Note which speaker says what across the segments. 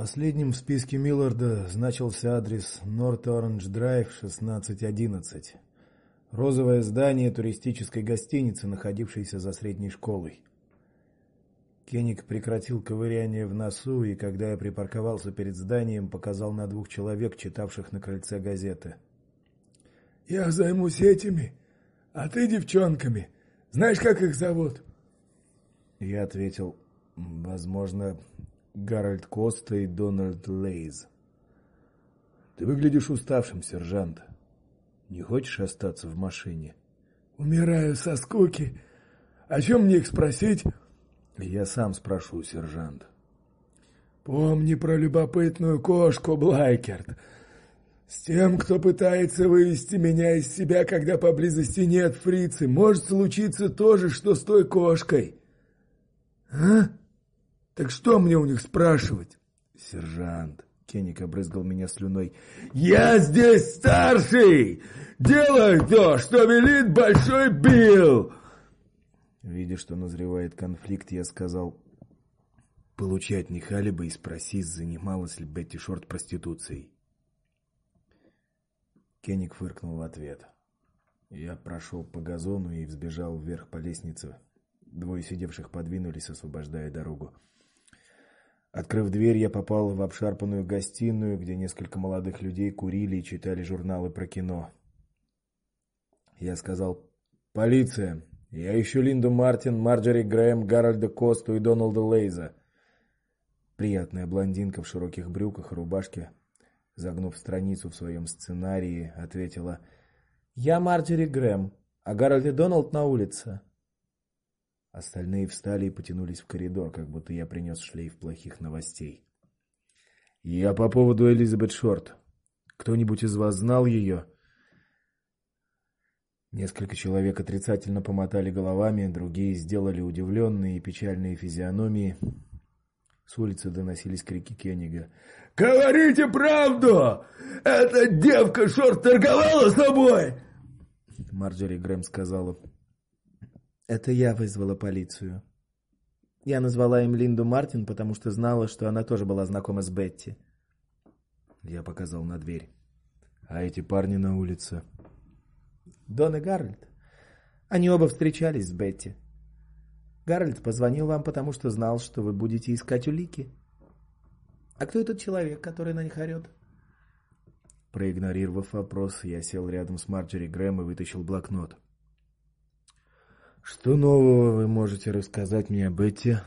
Speaker 1: Последним в списке Милларда значился адрес North Orange Drive 1611. Розовое здание туристической гостиницы, находившейся за средней школой. Кеник прекратил ковыряние в носу, и когда я припарковался перед зданием, показал на двух человек, читавших на крыльце газеты.
Speaker 2: Я займусь этими, а ты девчонками. Знаешь, как их зовут?
Speaker 1: Я ответил: "Возможно, Гарольд Коста и Дональд Лейз. Ты выглядишь уставшим, сержант. Не хочешь остаться в машине?
Speaker 2: Умираю со скуки. О чем мне их спросить?
Speaker 1: Я сам спрошу, сержант.
Speaker 2: Помни про любопытную кошку, Блайкерт. С тем, кто пытается вывести меня из себя, когда поблизости нет фрицы, может случиться то же, что с той кошкой. А? Так что мне у них спрашивать?
Speaker 1: Сержант, Кеник обрызгал меня слюной.
Speaker 2: Я здесь старший. Делай то, что велит большой Билл.
Speaker 1: Видя, что назревает конфликт, я сказал: "Получай от них алиби и спроси, занималась ли Бетти Шорт проституцией". Кеник фыркнул в ответ. Я прошел по газону и взбежал вверх по лестнице. Двое сидевших подвинулись, освобождая дорогу. Открыв дверь, я попал в обшарпанную гостиную, где несколько молодых людей курили и читали журналы про кино. Я сказал: "Полиция, я ищу Линду Мартин, Марджери Грэм, Гарольда Косту и Дональда Лейза". Приятная блондинка в широких брюках и рубашке, загнув страницу в своем сценарии, ответила: "Я Марджери Грэм, а Гарольд и Дональд на улице". Остальные встали и потянулись в коридор, как будто я принес шлейф плохих новостей. Я по поводу Элизабет Шорт. Кто-нибудь из вас знал ее?» Несколько человек отрицательно помотали головами, другие сделали удивленные и печальные физиономии. С улицы доносились крики Кеннига.
Speaker 2: «Говорите правду! Эта девка Шорт торговала с тобой!»
Speaker 1: Марджери Грэм сказала. Это я вызвала полицию. Я назвала им Линду Мартин, потому что знала, что она тоже была знакома с Бетти. Я показал на дверь. А эти парни на улице. Дон и Гарольд. Они оба встречались с Бетти. Гарольд позвонил вам, потому что знал, что вы будете искать улики. А кто этот человек, который на них орет? Проигнорировав вопрос, я сел рядом с Марджери Грэм и вытащил блокнот. Что нового вы можете рассказать мне об Бетти?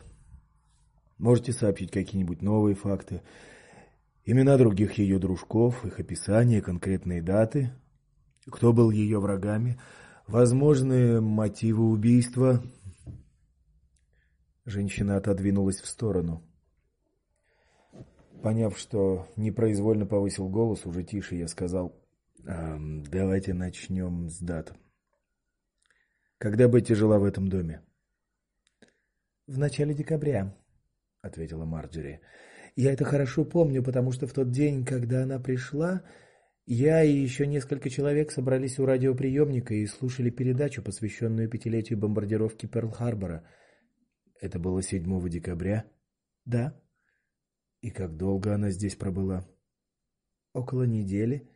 Speaker 1: Можете сообщить какие-нибудь новые факты? Имена других ее дружков, их описание, конкретные даты? Кто был ее врагами? Возможные мотивы убийства? Женщина отодвинулась в сторону. Поняв, что непроизвольно повысил голос, уже тише я сказал: "Давайте начнем с дат. Когда Бетти жила в этом доме? В начале декабря, ответила Марджери. Я это хорошо помню, потому что в тот день, когда она пришла, я и еще несколько человек собрались у радиоприемника и слушали передачу, посвященную пятилетию бомбардировки Перл-Харбора. Это было 7 декабря? Да. И как долго она здесь пробыла? Около недели.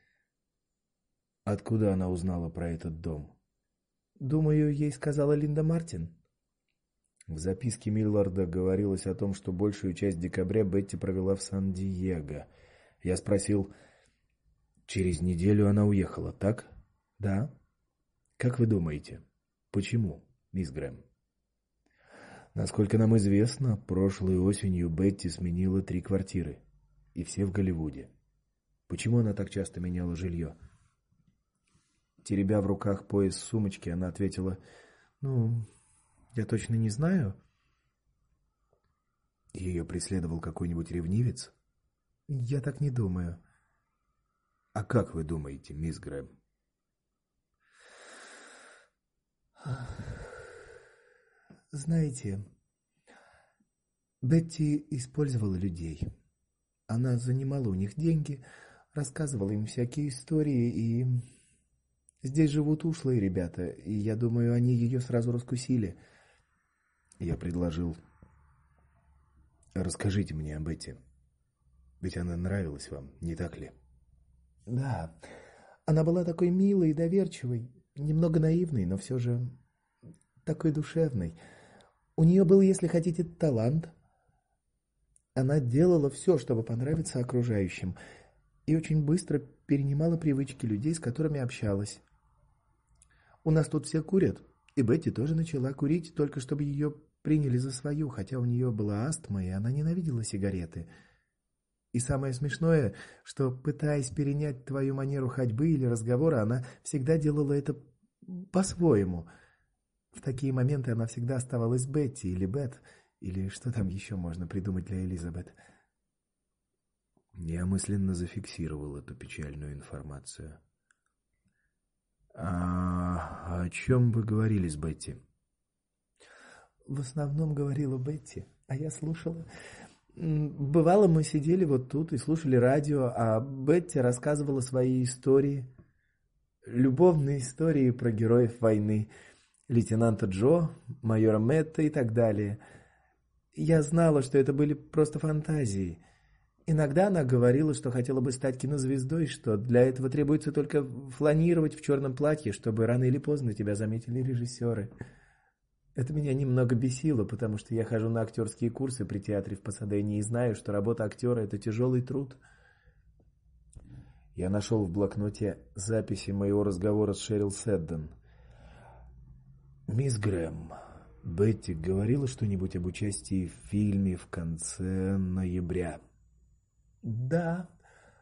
Speaker 1: Откуда она узнала про этот дом? Думаю, ей сказала Линда Мартин. В записке Милларда говорилось о том, что большую часть декабря Бетти провела в Сан-Диего. Я спросил: "Через неделю она уехала, так?" "Да." "Как вы думаете, почему, мисс Грэм?" Насколько нам известно, прошлой осенью Бетти сменила три квартиры, и все в Голливуде. Почему она так часто меняла жилье?» Теребя в руках пояс сумочки, она ответила: "Ну, я точно не знаю. Ее преследовал какой-нибудь ревнивец? Я так не думаю. А как вы думаете, мисс Грэм? Знаете, Бетти использовала людей. Она занимала у них деньги, рассказывала им всякие истории и Здесь живут ушлые ребята, и я думаю, они ее сразу раскусили. Я предложил: "Расскажите мне об этом". Ведь она нравилась вам, не так ли?
Speaker 3: Да. Она была такой милой и доверчивой, немного наивной, но все же такой душевной. У нее был, если хотите, талант. Она делала все, чтобы понравиться окружающим, и очень быстро перенимала привычки людей, с которыми общалась. У нас тут все курят, и Бетти тоже начала курить, только чтобы ее приняли за свою, хотя у нее была астма, и она ненавидела сигареты. И самое смешное, что пытаясь перенять твою манеру ходьбы или разговора, она всегда делала это по-своему. В такие моменты она всегда оставалась Бетти или Бет, или что там еще можно придумать для Элизабет.
Speaker 1: Я мысленно зафиксировал эту печальную информацию. А о чем вы говорили с Бетти?
Speaker 3: В основном говорила Бетти, а я слушала. Бывало, мы сидели вот тут и слушали радио, а Бетти рассказывала свои истории, любовные истории про героев войны, лейтенанта Джо, майора Мэтта и так далее. Я знала, что это были просто фантазии. Иногда она говорила, что хотела бы стать кинозвездой, что для этого требуется только фланировать в черном платье, чтобы рано или поздно тебя заметили режиссеры. Это меня немного бесило, потому что я хожу на актерские курсы при театре в Пасадене и знаю, что работа актера это тяжелый труд.
Speaker 1: Я нашел в блокноте записи моего разговора с Шерил Седден. Мисс Грэм, Бетти говорила что-нибудь об участии в фильме в конце ноября.
Speaker 3: Да.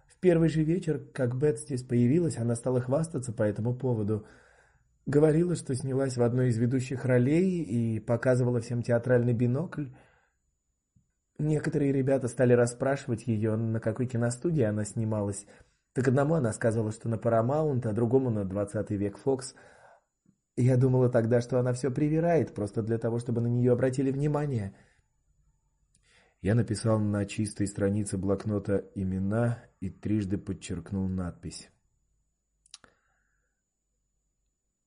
Speaker 3: В первый же вечер, как Бет здесь появилась, она стала хвастаться по этому поводу. Говорила, что снялась в одной из ведущих ролей и показывала всем театральный бинокль. Некоторые ребята стали расспрашивать ее, на какой киностудии она снималась. Так одному она сказала, что на Paramount, а другому на 20 век Fox. Я думала тогда, что она все привирает, просто для того, чтобы на нее обратили внимание.
Speaker 1: Я написал на чистой странице блокнота имена и трижды подчеркнул надпись.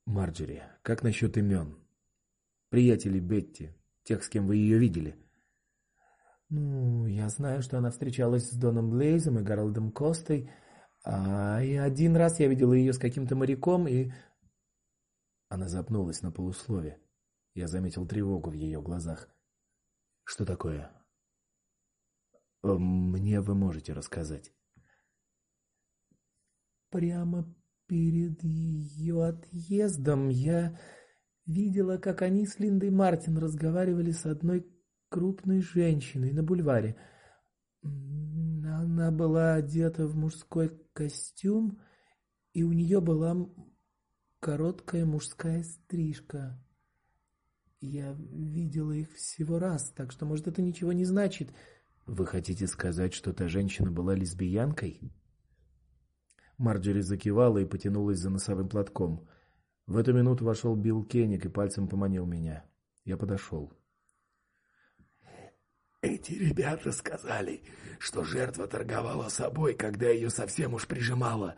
Speaker 1: Марджери, как насчет имен? Приятелей Бетти, тех, с кем вы ее видели?
Speaker 3: Ну, я знаю, что она встречалась с Доном Блейзом и Гарольдом Костой, а и один раз я видела ее с каким-то моряком и
Speaker 1: Она запнулась на полуслове. Я заметил тревогу в ее глазах. Что такое? Мне вы можете рассказать.
Speaker 3: Прямо Перед ее отъездом я видела, как они с Линдой Мартин разговаривали с одной крупной женщиной на бульваре. Она была одета в мужской костюм, и у нее была короткая мужская стрижка. Я видела их всего раз, так что, может, это ничего не значит.
Speaker 1: Вы хотите сказать, что та женщина была лесбиянкой? Марджери закивала и потянулась за носовым платком. В эту минуту вошел Билл Кеник и пальцем поманил меня. Я подошел.
Speaker 2: Эти ребята сказали, что жертва торговала собой, когда ее совсем уж прижимала.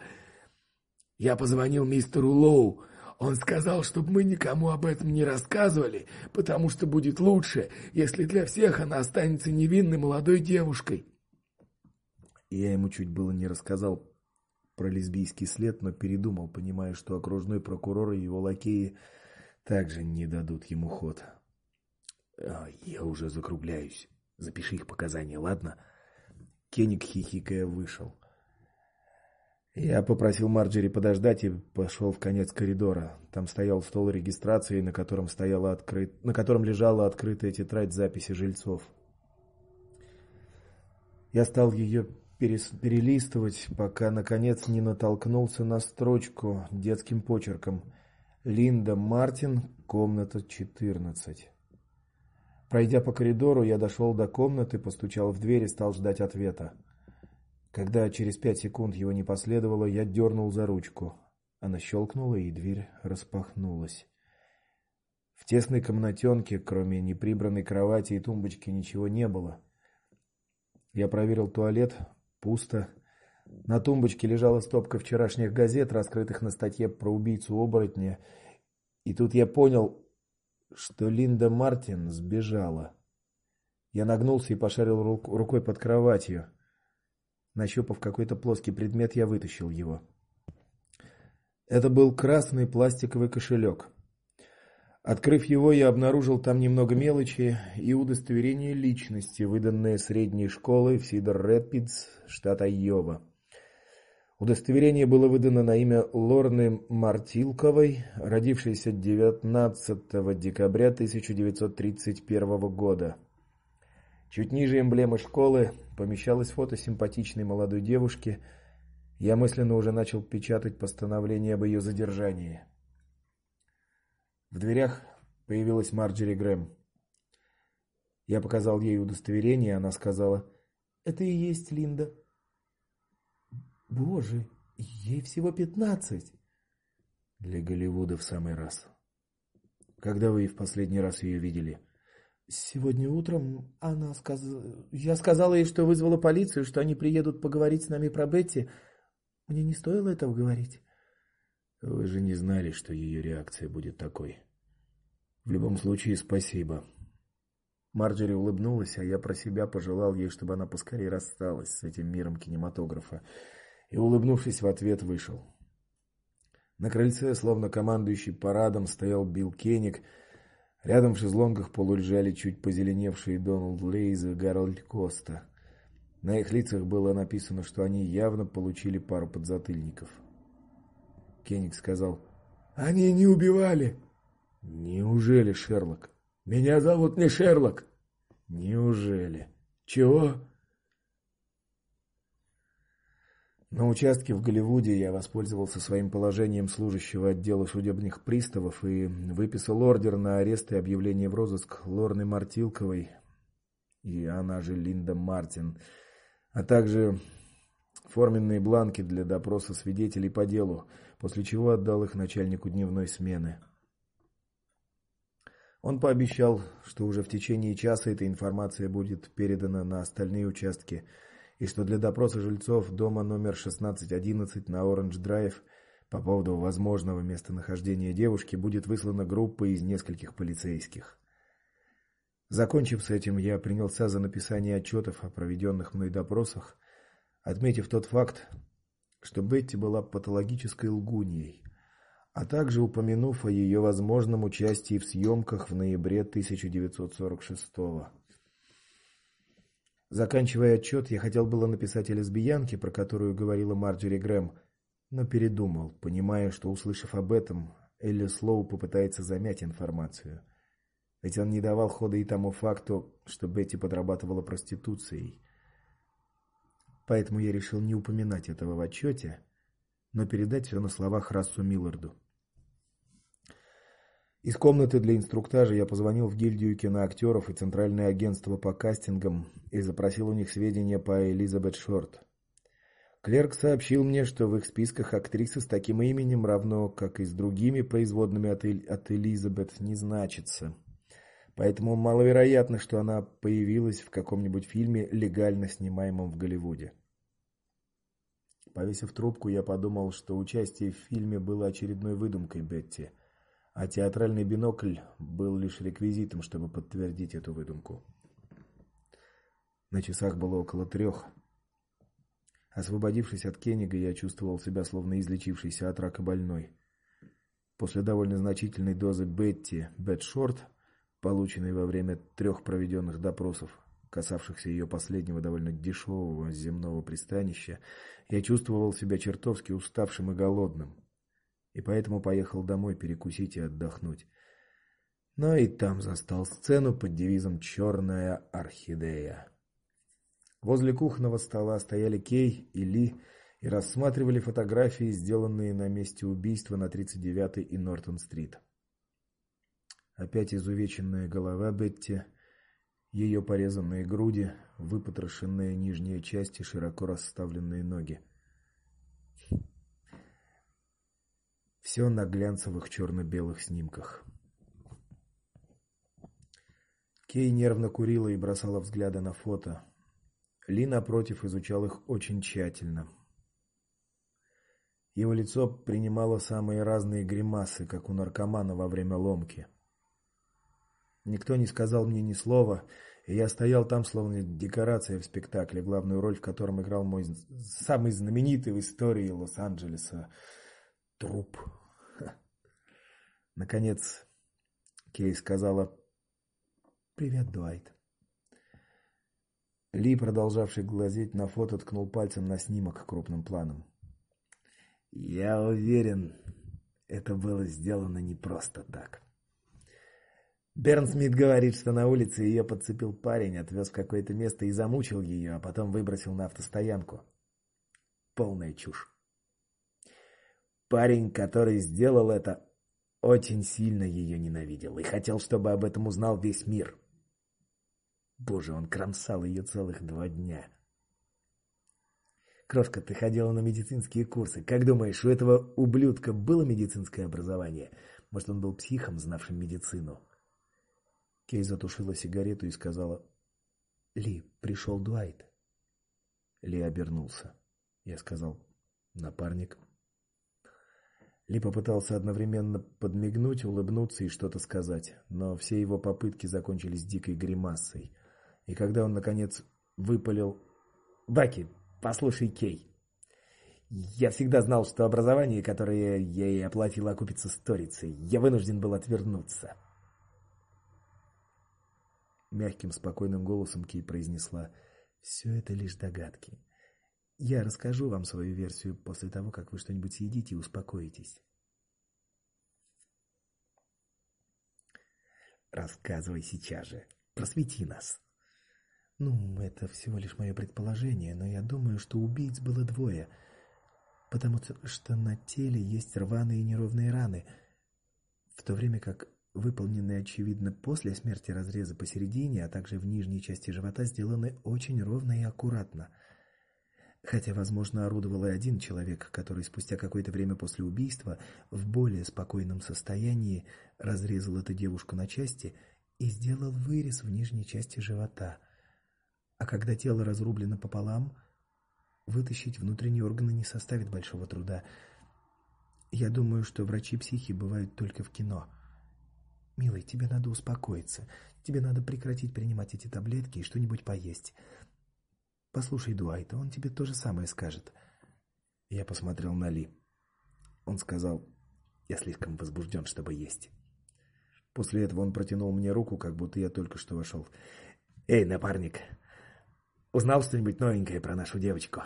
Speaker 2: Я позвонил мистеру Лоу. Он сказал, чтобы мы никому об этом не рассказывали, потому что будет лучше, если для всех она останется невинной молодой девушкой.
Speaker 1: Я ему чуть было не рассказал про лесбийский след, но передумал, понимая, что окружной прокурор и его лакеи также не дадут ему ход. А, я уже закругляюсь. Запиши их показания, ладно? Кеник хихикая вышел. Я попросил Марджери подождать и пошел в конец коридора. Там стоял стол регистрации, на котором стояла открыт, на котором лежала открытая тетрадь записи жильцов. Я стал ее перелистывать, пока наконец не натолкнулся на строчку детским почерком: Линда Мартин, комната 14. Пройдя по коридору, я дошел до комнаты, постучал в дверь и стал ждать ответа. Когда через пять секунд его не последовало, я дернул за ручку. Она щелкнула, и дверь распахнулась. В тесной комнатенке, кроме неприбранной кровати и тумбочки, ничего не было. Я проверил туалет, Пусто. На тумбочке лежала стопка вчерашних газет, раскрытых на статье про убийцу-оборотня. И тут я понял, что Линда Мартин сбежала. Я нагнулся и пошарил рукой под кроватью. Нащупав какой-то плоский предмет, я вытащил его. Это был красный пластиковый кошелек. Открыв его, я обнаружил там немного мелочи и удостоверение личности, выданное средней школой в Сидер-Рэпидс, штат Айова. Удостоверение было выдано на имя Лорны Мартилковой, родившейся 19 декабря 1931 года. Чуть ниже эмблемы школы помещалось фото симпатичной молодой девушки – я мысленно уже начал печатать постановление об ее задержании. В дверях появилась Марджери Грэм. Я показал ей удостоверение, она сказала: "Это и есть Линда". Боже, ей всего пятнадцать. Для Голливуда в самый раз. Когда вы в последний раз ее видели? Сегодня утром она сказала, я сказала ей, что вызвала полицию, что они приедут поговорить с нами про Бетти. Мне не стоило этого говорить. Вы же не знали, что ее реакция будет такой. В любом случае, спасибо. Марджери улыбнулась, а я про себя пожелал ей, чтобы она поскорее рассталась с этим миром кинематографа, и улыбнувшись в ответ, вышел. На крыльце, словно командующий парадом, стоял Билл Кеник. Рядом в шезлонгах полулежали чуть позеленевшие Дональд Лейз и Гарольд Коста. На их лицах было написано, что они явно получили пару подзатыльников. Кеник сказал: "Они не убивали". Неужели, Шерлок? Меня зовут не Шерлок. Неужели? Чего? На участке в Голливуде я воспользовался своим положением служащего отдела судебных приставов и выписал ордер на арест и объявление в розыск Лорны Мартилковой и она же Линда Мартин а также форменные бланки для допроса свидетелей по делу, после чего отдал их начальнику дневной смены. Он пообещал, что уже в течение часа эта информация будет передана на остальные участки и что для допроса жильцов дома номер 1611 на Оранж-драйв по поводу возможного местонахождения девушки будет выслана группа из нескольких полицейских. Закончив с этим, я принялся за написание отчетов о проведенных мной допросах, отметив тот факт, что Бетти была патологической лгуньей, а также упомянув о ее возможном участии в съемках в ноябре 1946 года. Заканчивая отчет, я хотел было написать о лесбиянке, про которую говорила Марджери Грэм, но передумал, понимая, что услышав об этом, Элли Слоу попытается замять информацию. Ведь он не давал хода и тому факту, что Бетти подрабатывала проституцией. Поэтому я решил не упоминать этого в отчете, но передать все на словах Рассу Милларду. Из комнаты для инструктажа я позвонил в гильдию киноактеров и центральное агентство по кастингам и запросил у них сведения по Элизабет Шорт. Клерк сообщил мне, что в их списках актрисы с таким именем, равно как и с другими производными от, Эль... от Элизабет, не значится. Поэтому маловероятно, что она появилась в каком-нибудь фильме, легально снимаемом в Голливуде. Повесив трубку, я подумал, что участие в фильме было очередной выдумкой Бетти, а театральный бинокль был лишь реквизитом, чтобы подтвердить эту выдумку. На часах было около трех. Освободившись от Кеннига, я чувствовал себя словно излечившийся от рака больной. После довольно значительной дозы Бетти, Бетшорт, полученный во время трех проведенных допросов, касавшихся ее последнего довольно дешевого земного пристанища, я чувствовал себя чертовски уставшим и голодным. И поэтому поехал домой перекусить и отдохнуть. Но и там застал сцену под девизом «Черная орхидея». Возле кухонного стола стояли Кей и Ли и рассматривали фотографии, сделанные на месте убийства на 39-й и Нортон-стрит. Опять изувеченная голова Бетти, ее порезанные груди, выпотрошенные нижние части, широко расставленные ноги. Все на глянцевых черно белых снимках. Кей нервно курила и бросала взгляды на фото. Ли напротив изучал их очень тщательно. Его лицо принимало самые разные гримасы, как у наркомана во время ломки. Никто не сказал мне ни слова, И я стоял там словно декорация в спектакле, главную роль в котором играл мой самый знаменитый в истории Лос-Анджелеса труп. Наконец Кей сказала: "Привет, Дуайт". Ли, продолжавший глазеть на фото, ткнул пальцем на снимок крупным планом. Я уверен, это было сделано не просто так. Берн Смит говорит, что на улице ее подцепил парень, отвез в какое-то место и замучил ее, а потом выбросил на автостоянку. Полная чушь. Парень, который сделал это, очень сильно ее ненавидел и хотел, чтобы об этом узнал весь мир. Боже, он кромсал ее целых два дня. Крошка, ты ходила на медицинские курсы. Как думаешь, у этого ублюдка было медицинское образование? Может, он был психом, знавшим медицину? Кей затушила сигарету и сказала: "Ли, пришел Дуайт". Ли обернулся. Я сказал: "Напарник". Ли попытался одновременно подмигнуть, улыбнуться и что-то сказать, но все его попытки закончились дикой гримасой. И когда он наконец выпалил: "Баки, послушай, Кей. Я всегда знал, что образование, которое я ей оплатил, окупится сторицей. Я вынужден был отвернуться". Мягким, спокойным голосом Кей произнесла: «Все это лишь догадки. Я расскажу вам свою версию после того, как вы что-нибудь съедите и успокоитесь. Рассказывай сейчас же. Просвети нас. Ну, это всего лишь мое предположение, но я думаю, что убийц было двое, потому что на теле есть рваные и неровные раны, в то время как выполненные очевидно после смерти разрезы посередине, а также в нижней части живота сделаны очень ровно и аккуратно. Хотя, возможно, орудовал и один человек, который спустя какое-то время после убийства в более спокойном состоянии разрезал эту девушку на части и сделал вырез в нижней части живота. А когда тело разрублено пополам, вытащить внутренние органы не составит большого труда. Я думаю, что врачи-психи бывают только в кино. Милый, тебе надо успокоиться. Тебе надо прекратить принимать эти таблетки и что-нибудь поесть. Послушай Дуайта, он тебе то же самое скажет. Я посмотрел на Ли. Он сказал: "Я слишком возбужден, чтобы есть". После этого он протянул мне руку, как будто я только что вошел. "Эй, напарник, узнал что-нибудь новенькое про нашу девочку?"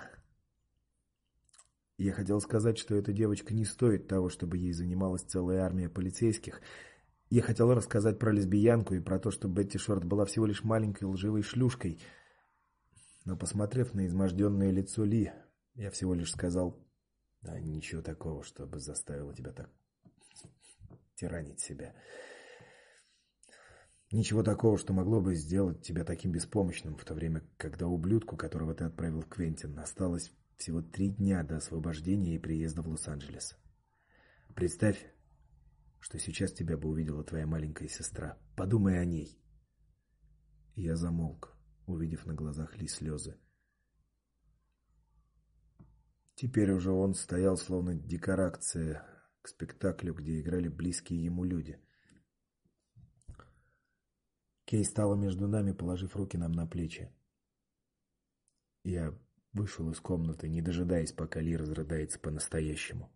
Speaker 1: Я хотел сказать, что эта девочка не стоит того, чтобы ей занималась целая армия полицейских, я хотел рассказать про лесбиянку и про то, что Бетти Шорт была всего лишь маленькой лживой шлюшкой. Но посмотрев на изможденное лицо Ли, я всего лишь сказал: "Да ничего такого, чтобы заставило тебя так тиранить себя. Ничего такого, что могло бы сделать тебя таким беспомощным в то время, когда ублюдку, которого ты отправил в Квентин, осталось всего три дня до освобождения и приезда в Лос-Анджелес. Представь, что сейчас тебя бы увидела твоя маленькая сестра. Подумай о ней. Я замолк, увидев на глазах Ли слезы. Теперь уже он стоял словно декорация к спектаклю, где играли близкие ему люди. Кей стала между нами, положив руки нам на плечи. Я вышел из комнаты, не дожидаясь, пока Ли разрыдается по-настоящему.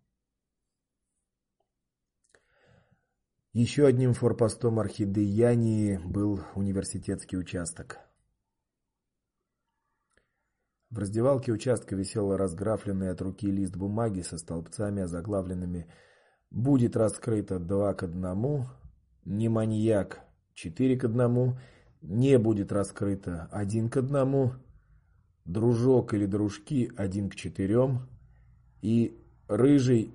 Speaker 1: Еще одним форпостом Орхидеянии был университетский участок. В раздевалке участка висел разграфленный от руки лист бумаги со столбцами, озаглавленными «Будет раскрыто два к одному», «Не маньяк» четыре к одному, «Не будет раскрыто один к одному», «Дружок или дружки один к четырем» и «Рыжий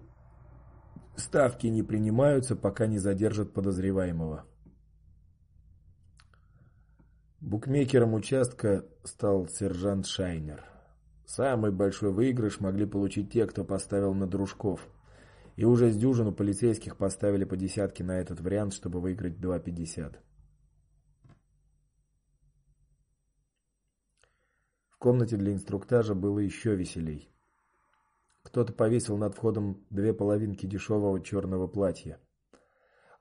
Speaker 1: Ставки не принимаются, пока не задержат подозреваемого. Букмекером участка стал сержант Шайнер. Самый большой выигрыш могли получить те, кто поставил на дружков. И уже с дюжину полицейских поставили по десятке на этот вариант, чтобы выиграть 2.50. В комнате для инструктажа было еще веселей. Кто-то повесил над входом две половинки дешевого черного платья.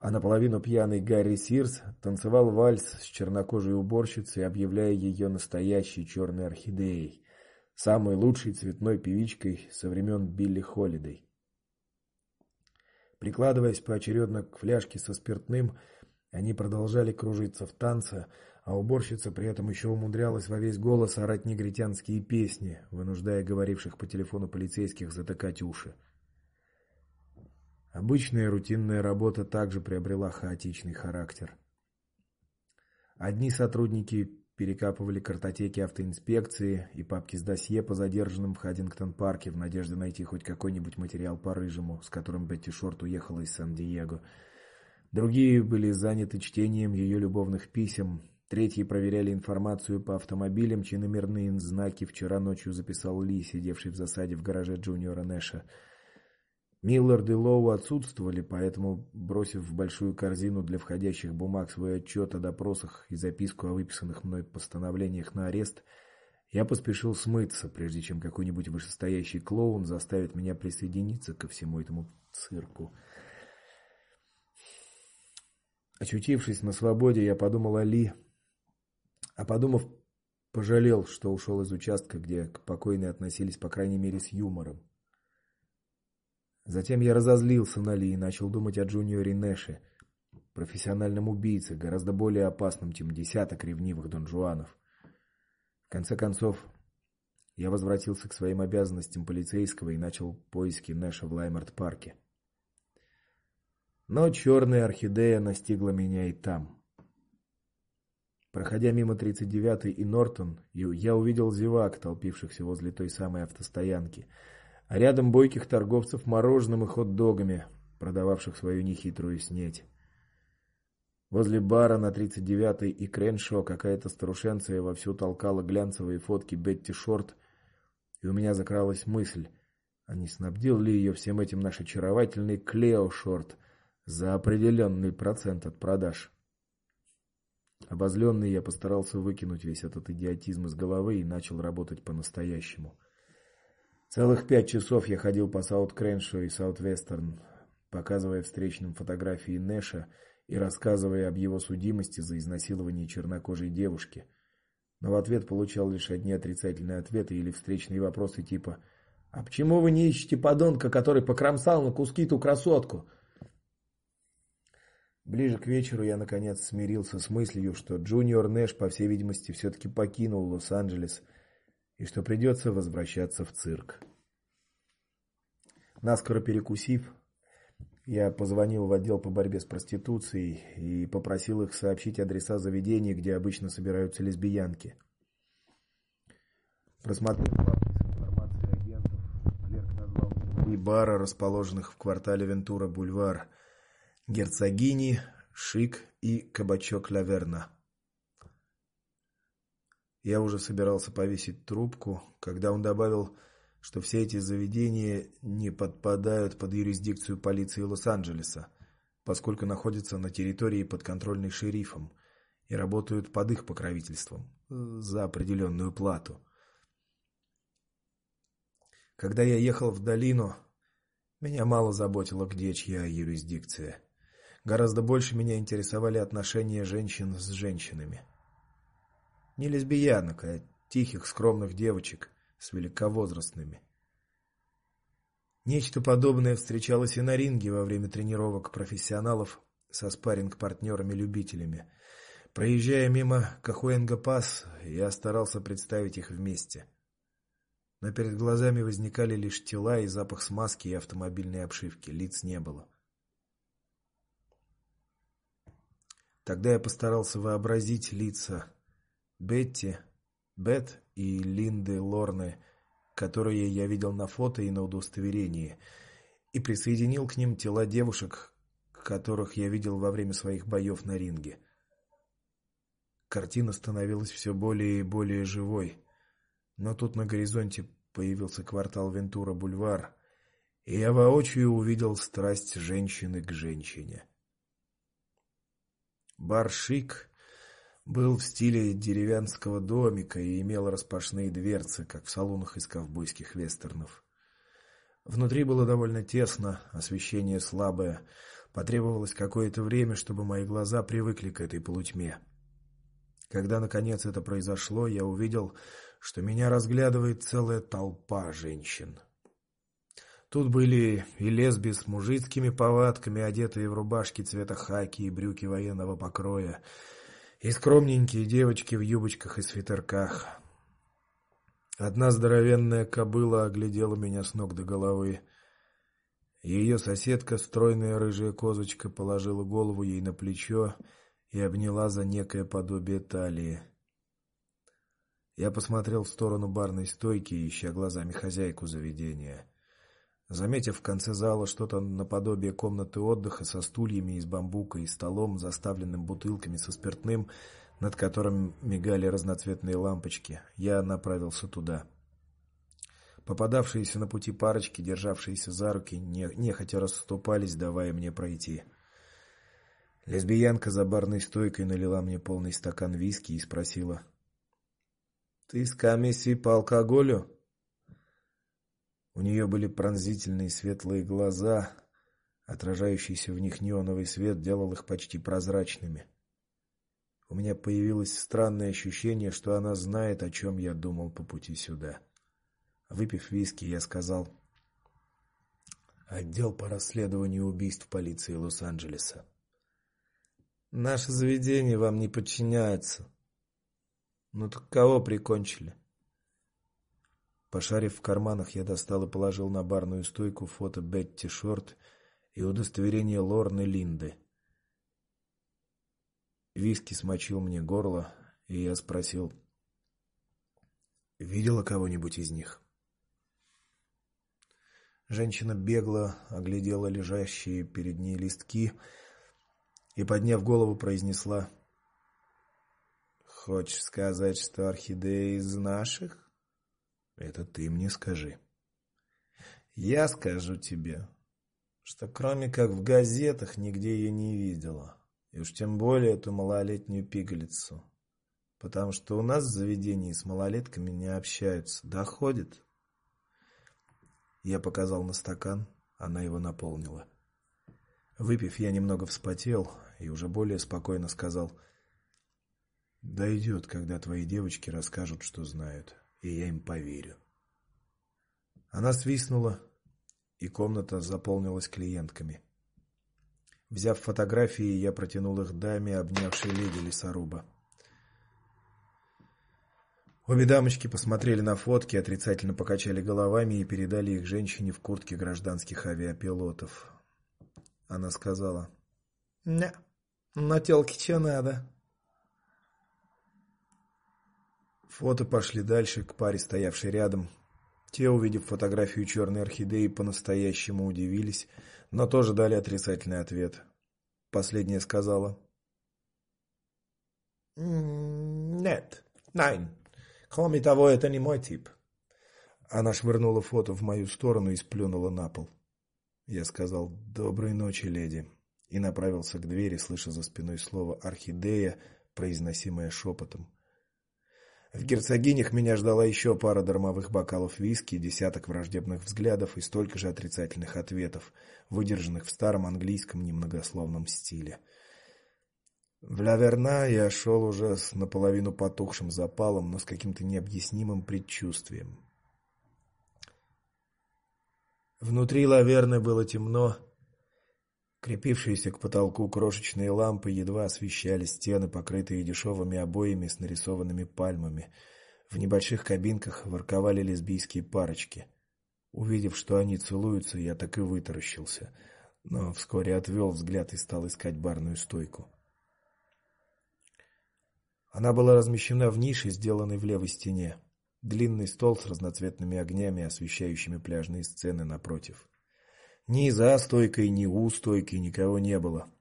Speaker 1: А наполовину пьяный Гарри Сирс танцевал вальс с чернокожей уборщицей, объявляя ее настоящей черной орхидеей, самой лучшей цветной певичкой со времен Билли Холидей. Прикладываясь поочередно к фляжке со спиртным, они продолжали кружиться в танце, а уборщица при этом еще умудрялась во весь голос орать негритянские песни, вынуждая говоривших по телефону полицейских затыкать уши. Обычная рутинная работа также приобрела хаотичный характер. Одни сотрудники перекапывали картотеки автоинспекции и папки с досье по задержанным в Хаддингтон-парке в надежде найти хоть какой-нибудь материал по рыжему, с которым Бетти Шорт уехала из Сан-Диего. Другие были заняты чтением ее любовных писем, третьи проверяли информацию по автомобилям, чьи номерные знаки вчера ночью записал Ли, сидевший в засаде в гараже Джуниора Нэша. Миллард и Лоу отсутствовали, поэтому, бросив в большую корзину для входящих бумаг свой отчет о допросах и записку о выписанных мной постановлениях на арест, я поспешил смыться, прежде чем какой-нибудь вышестоящий клоун заставит меня присоединиться ко всему этому цирку. Очутившись на свободе, я подумал о Ли, а подумав, пожалел, что ушел из участка, где к покойной относились по крайней мере с юмором. Затем я разозлился на Ли и начал думать о Джуниоре Нэше, профессиональном убийце, гораздо более опасном, чем десяток ревнивых донжуанов. В конце концов, я возвратился к своим обязанностям полицейского и начал поиски Нэша в Лаймарт-парке. Но черная орхидея настигла меня и там. Проходя мимо 39-й и Нортон, я увидел зевак, толпившихся возле той самой автостоянки а рядом бойких торговцев мороженым и хот-догами, продававших свою нехитрую снеть. Возле бара на 39-й и Креншо какая-то старушенция вовсю толкала глянцевые фотки Бетти Шорт, и у меня закралась мысль, а не снабдил ли ее всем этим наш очаровательный Клео Шорт за определенный процент от продаж. Обозленный я постарался выкинуть весь этот идиотизм из головы и начал работать по-настоящему. Целых пять часов я ходил по Саут-Креншо и Саут-Вестерн, показывая встречным фотографии Нэша и рассказывая об его судимости за изнасилование чернокожей девушки. Но в ответ получал лишь одни отрицательные ответы или встречные вопросы типа: "А почему вы не ищете подонка, который покромсал на куски ту красотку?" Ближе к вечеру я наконец смирился с мыслью, что Джуниор Нэш, по всей видимости, все таки покинул Лос-Анджелес и что придется возвращаться в цирк. Наскоро перекусив, я позвонил в отдел по борьбе с проституцией и попросил их сообщить адреса заведений, где обычно собираются лесбиянки. Просмотрев информацию агентов, клерк назвал три бара, расположенных в квартале Вентура-бульвар: Герцогини, Шик и Кабачок Лаверна. Я уже собирался повесить трубку, когда он добавил, что все эти заведения не подпадают под юрисдикцию полиции Лос-Анджелеса, поскольку находятся на территории подконтрольной шерифом и работают под их покровительством за определенную плату. Когда я ехал в долину, меня мало заботило, где чья юрисдикция. Гораздо больше меня интересовали отношения женщин с женщинами. Не лесбиянок, а тихих, скромных девочек с великовозрастными. Нечто подобное встречалось и на ринге во время тренировок профессионалов со спарринг-партнерами-любителями. Проезжая мимо Кахуэнга-пас, я старался представить их вместе. Но перед глазами возникали лишь тела и запах смазки и автомобильной обшивки, лиц не было. Тогда я постарался вообразить лица Бетти, Бет и Линды Лорны, которые я видел на фото и на удостоверении, и присоединил к ним тела девушек, которых я видел во время своих боев на ринге. Картина становилась все более и более живой. Но тут на горизонте появился квартал Вентура-бульвар, и я воочию увидел страсть женщины к женщине. Бар Шик был в стиле деревенского домика и имел распашные дверцы, как в салонах из ковбойских вестернов. Внутри было довольно тесно, освещение слабое, Потребовалось какое-то время, чтобы мои глаза привыкли к этой полутьме. Когда наконец это произошло, я увидел, что меня разглядывает целая толпа женщин. Тут были и лесби с мужицкими повадками, одетые в рубашки цвета хаки и брюки военного покроя, и скромненькие девочки в юбочках и свитерках. Одна здоровенная кобыла оглядела меня с ног до головы. Ее соседка, стройная рыжая козочка, положила голову ей на плечо и обняла за некое подобие талии. Я посмотрел в сторону барной стойки, ища глазами хозяйку заведения. Заметив в конце зала что-то наподобие комнаты отдыха со стульями из бамбука и столом, заставленным бутылками со спиртным, над которым мигали разноцветные лампочки, я направился туда. Попадавшиеся на пути парочки, державшиеся за руки, не нехотя расступались, давая мне пройти. Лесбиянка за барной стойкой налила мне полный стакан виски и спросила: "Ты с комиссии по алкоголю?" У нее были пронзительные светлые глаза, отражающийся в них неоновый свет делал их почти прозрачными. У меня появилось странное ощущение, что она знает, о чем я думал по пути сюда. Выпив виски, я сказал: "Отдел по расследованию убийств полиции Лос-Анджелеса. Наше заведение вам не подчиняется. Ну так кого прикончили? Пошарив в карманах, я достал и положил на барную стойку фото Бетти Шорт и удостоверение Лорны Линды. Виски смочил мне горло, и я спросил: "Видела кого-нибудь из них?" Женщина бегло оглядела лежащие перед ней листки и, подняв голову, произнесла: "Хочешь сказать, что орхидея из наших?" Это ты мне скажи. Я скажу тебе, что кроме как в газетах нигде ее не видела. И уж тем более эту малолетнюю пигалицу. Потому что у нас в заведении с малолетками не общаются. Доходит? Я показал на стакан, она его наполнила. Выпив, я немного вспотел и уже более спокойно сказал: "Дойдет, когда твои девочки расскажут, что знают" и я им поверю. Она свистнула, и комната заполнилась клиентками. Взяв фотографии, я протянул их даме, обнявшей леди лесоруба. Обе дамочки посмотрели на фотки, отрицательно покачали головами и передали их женщине в куртке гражданских авиапилотов. Она сказала: "Не, на тёлке что надо?" Фото пошли дальше к паре, стоявшей рядом. Те, увидев фотографию черной орхидеи, по-настоящему удивились, но тоже дали отрицательный ответ. Последняя сказала: "Нет. Nein. Кроме того, это не мой тип". Она швырнула фото в мою сторону и сплюнула на пол. Я сказал: "Доброй ночи, леди", и направился к двери, слыша за спиной слово орхидея, произносимое шепотом. В герцогинях меня ждала еще пара дармовых бокалов виски, десяток враждебных взглядов и столько же отрицательных ответов, выдержанных в старом английском немногословном стиле. В Лаверна я шел уже с наполовину потухшим запалом, но с каким-то необъяснимым предчувствием. Внутри Лаверны было темно, Крепившиеся к потолку крошечные лампы едва освещали стены, покрытые дешевыми обоями с нарисованными пальмами. В небольших кабинках ворковали лесбийские парочки. Увидев, что они целуются, я так и вытаращился, но вскоре отвел взгляд и стал искать барную стойку. Она была размещена в нише, сделанной в левой стене. Длинный стол с разноцветными огнями, освещающими пляжные сцены напротив. Ни за стойкой, ни у стойки никого не было.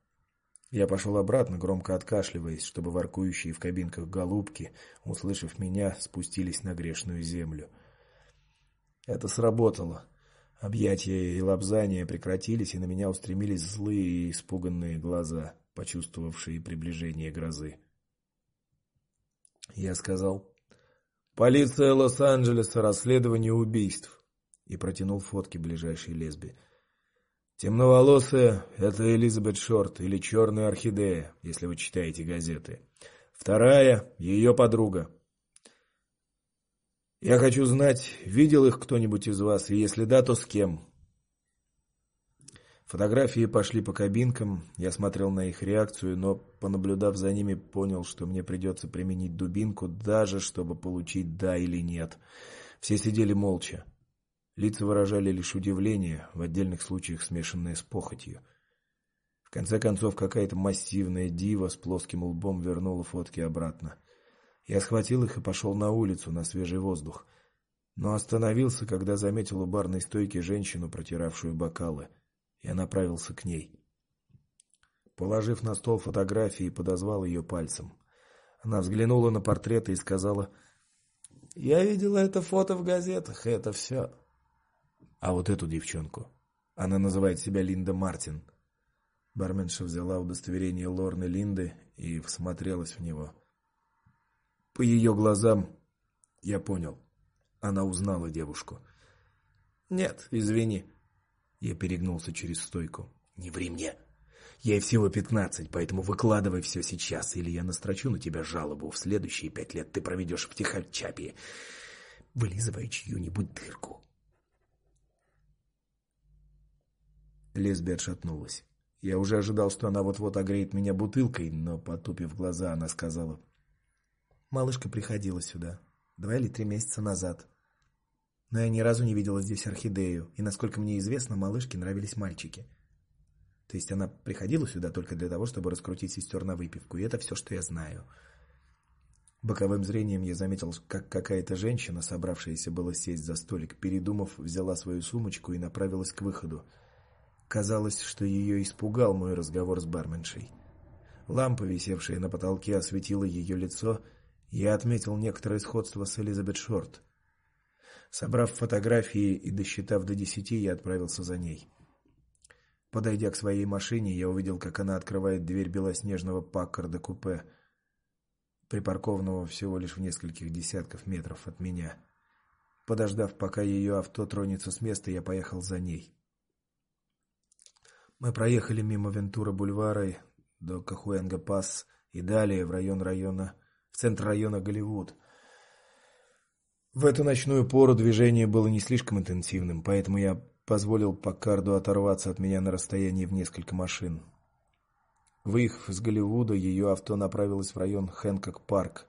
Speaker 1: Я пошел обратно, громко откашливаясь, чтобы воркующие в кабинках голубки, услышав меня, спустились на грешную землю. Это сработало. Объятия и лобзания прекратились, и на меня устремились злые и испуганные глаза, почувствовавшие приближение грозы. Я сказал: "Полиция Лос-Анджелеса, расследование убийств", и протянул фотки ближайшей лесби. Темноволосая это Элизабет Шорт или Черная орхидея, если вы читаете газеты. Вторая ее подруга. Я хочу знать, видел их кто-нибудь из вас, и если да, то с кем. Фотографии пошли по кабинкам. Я смотрел на их реакцию, но понаблюдав за ними, понял, что мне придется применить дубинку, даже чтобы получить да или нет. Все сидели молча. Лица выражали лишь удивление, в отдельных случаях смешанное с похотью. В конце концов, какая-то массивная дива с плоским лбом вернула фотки обратно. Я схватил их и пошел на улицу на свежий воздух, но остановился, когда заметил у барной стойки женщину, протиравшую бокалы. Я направился к ней. Положив на стол фотографии, подозвал ее пальцем. Она взглянула на портреты и сказала: "Я видела это фото в газетах, это все. А вот эту девчонку, она называет себя Линда Мартин". Барменша взяла удостоверение Лорны Линды и всмотрелась в него. По ее глазам я понял. Она узнала девушку. Нет, извини. Я перегнулся через стойку. Не ври мне. Ей всего пятнадцать, поэтому выкладывай все сейчас, или я настрочу на тебя жалобу. В следующие пять лет ты проведешь в Тихальчапе, вылизывая чью-нибудь дырку. Лесби отшатнулась. Я уже ожидал, что она вот-вот огреет меня бутылкой, но потупив глаза, она сказала: "Малышка приходила сюда два или три месяца назад но я ни разу не видела здесь орхидею, и насколько мне известно, малышке нравились мальчики. То есть она приходила сюда только для того, чтобы раскрутить сестер на выпивку, и это все, что я знаю. Боковым зрением я заметил, как какая-то женщина, собравшаяся было сесть за столик, передумав, взяла свою сумочку и направилась к выходу. Казалось, что ее испугал мой разговор с барменшей. Лампа, висевшая на потолке, осветила ее лицо, и я отметил некоторое сходство с Элизабет Шорт. Собрав фотографии и досчитав до десяти, я отправился за ней. Подойдя к своей машине, я увидел, как она открывает дверь белоснежного Паккарда купе, припаркованного всего лишь в нескольких десятков метров от меня. Подождав, пока ее авто тронется с места, я поехал за ней. Мы проехали мимо Вентура-бульвара до Кахуэнга-пасс и далее в район района, в центр района Голливуд. В эту ночную пору движение было не слишком интенсивным, поэтому я позволил Паккарду оторваться от меня на расстоянии в несколько машин. Выехав из Голливуда, ее авто направилось в район Хэнкок-парк.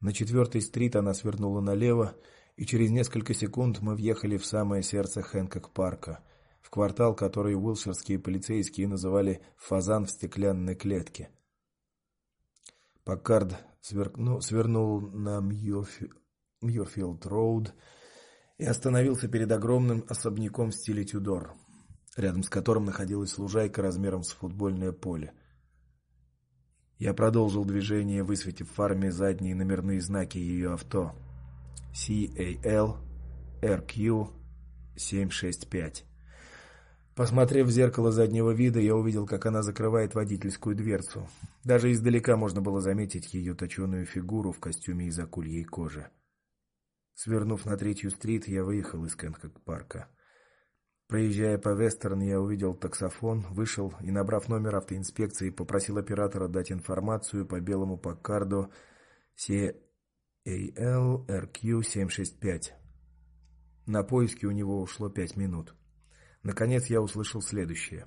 Speaker 1: На четвертой стрит она свернула налево, и через несколько секунд мы въехали в самое сердце Хэнкок-парка, в квартал, который уилширские полицейские называли «фазан в стеклянной клетке». Паккард сверкнул, свернул на Мьюрфилд-роуд и остановился перед огромным особняком в стиле Тюдор, рядом с которым находилась лужайка размером с футбольное поле. Я продолжил движение, высветив фарами задние номерные знаки ее авто. CAL RQ 765. Посмотрев в зеркало заднего вида, я увидел, как она закрывает водительскую дверцу. Даже издалека можно было заметить ее точеную фигуру в костюме из акульей кожи. Свернув на третью стрит, я выехал из Кенкок-парка. Проезжая по Вестерн, я увидел таксофон, вышел и, набрав номер автоинспекции, попросил оператора дать информацию по белому Паккарду CAL RQ765. На поиски у него ушло пять минут. Наконец я услышал следующее: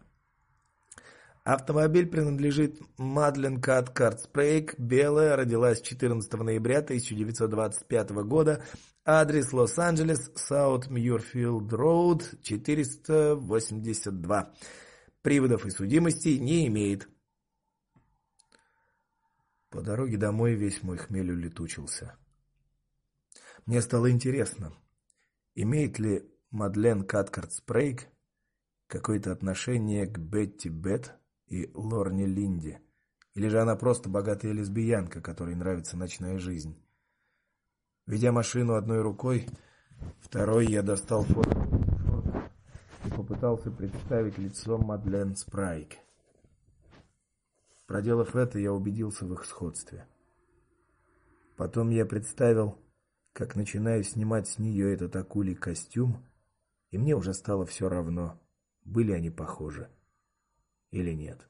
Speaker 1: Автомобиль принадлежит Мадлен Кэткарт Спрейг, белая, родилась 14 ноября 1925 года, адрес Лос-Анджелес, Саут Мьюрфилд Роуд, 482. Приводов и судимостей не имеет. По дороге домой весь мой хмель улетучился. Мне стало интересно, имеет ли Мадлен Каткарт Спрейк какое-то отношение к Бетти Бет? и Лорне Линди, или же она просто богатая лесбиянка, которой нравится ночная жизнь. Ведя машину одной рукой, второй я достал фото и попытался представить лицо Мадлен Спрайк. Проделав это, я убедился в их сходстве. Потом я представил, как начинаю снимать с нее этот акулий костюм, и мне уже стало все равно были они похожи или нет.